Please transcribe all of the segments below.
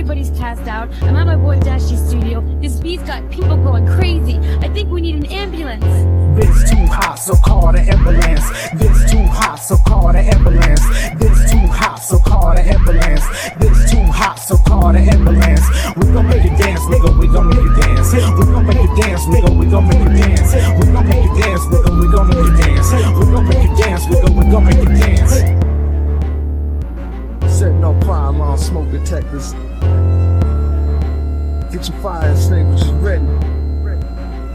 Everybody's passed out. I'm at my boy Dashy's studio. This beat's got people going crazy. I think we need an ambulance. This too hot, so call the ambulance. This too hot, so call the ambulance. This too hot, so call the ambulance. This too hot, so call the ambulance. We gon' make you dance, nigga. We gon' make you dance. We gon' make you dance, nigga. We gon' make you dance. We gon' make you dance, nigga. We gon' make you dance. We gon' make you dance, nigga. We gon' make you dance. Setting up fire alarm smoke detectors. Get your fire extinguishers ready.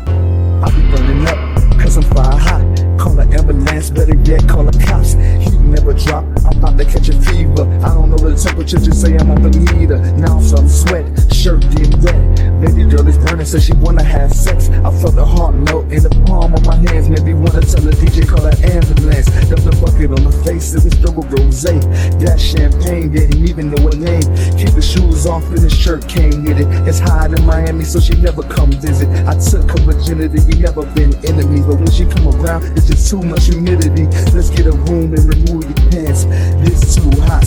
I be burning up, cause I'm fire hot. Call an ambulance, better yet, call the cops. Heat never drop, I'm about to catch a fever. I don't know the temperature, just say I'm on the meter. Now I'm sweat, shirt getting wet. Baby girl is burning, so she wanna have sex. I champagne didn't even know her name. Keep the shoes off and his shirt came with it. It's hot in Miami, so she never come visit. I took her virginity, we never been enemies. But when she come around, it's just too much humidity. Let's get a room and remove your pants. This too hot,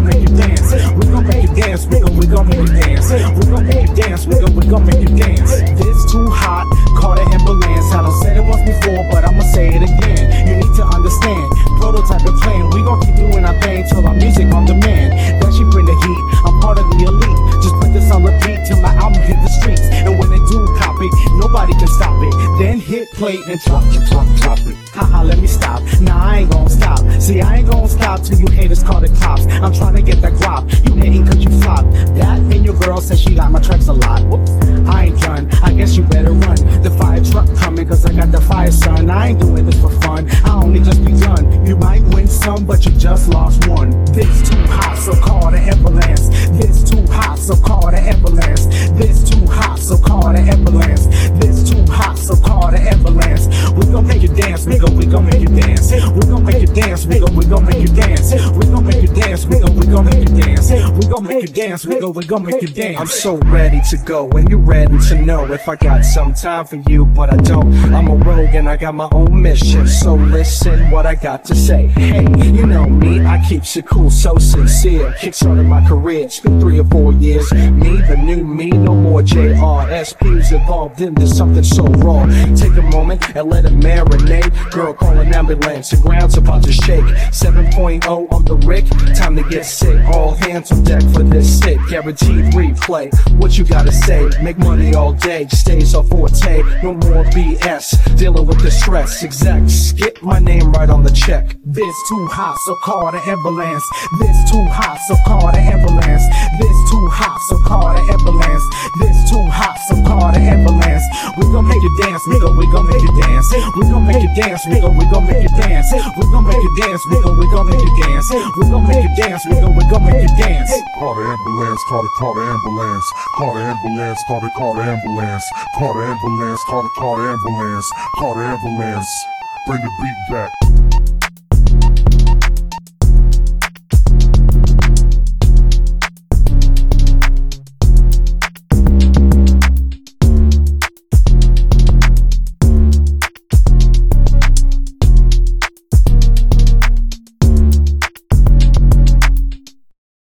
gon' make you dance. We gon' make you dance, nigga. We gon' make you dance. We gon' make you dance, nigga. We gon' make you dance. This too hot, call the ambulance. Hit play and drop, drop, drop it. Haha, let me stop. Nah, I ain't gon' stop. See, I ain't gon' stop till you haters call the cops. I'm trying to get that guap. You hating cause you flop. That and your girl says she got my tracks a lot. Whoops, I ain't done. I guess you better run. The fire truck coming cause I got the fire, son. I ain't doing this for fun. I only just begun. You might win some, but you just lost one. This too hot, so dance. We gon' make you dance, We gon' We gon' make you dance. We gon' make you dance, We gon' We gon' make you dance. We gon' make you dance, nigga. We gon' make you dance. I'm so ready to go, and you ready to know if I got some time for you, but I don't. I'm a rogue and I got my own mission, so listen what I got to say. Hey, you know me, I keep shit cool, so sincere. Kickstarted my career, it's been three or four years. Me, the new me, no more JRSPs involved in this, something so raw. Take a moment and let it marinate. Girl, call an ambulance, the ground's about to shake. 7.0 on the Rick, time to get sick. All hands on deck for this hit, guaranteed replay. What you gotta say? Make money all day, stays our forte. No more BS, dealing with the stress. Exact, skip my name right on the check. This too hot, so call the ambulance. This too hot, so call gon' make you dance. We gon' make you dance, nigga. We gon' make you dance. We gon' make you dance, nigga. We gon' make you dance. We gon' make you dance, nigga. We gon' make you dance. Call the ambulance, call the, call the ambulance, call the ambulance, call the, call the ambulance, call the ambulance, call the, call the ambulance, call the ambulance. Bring the beat back.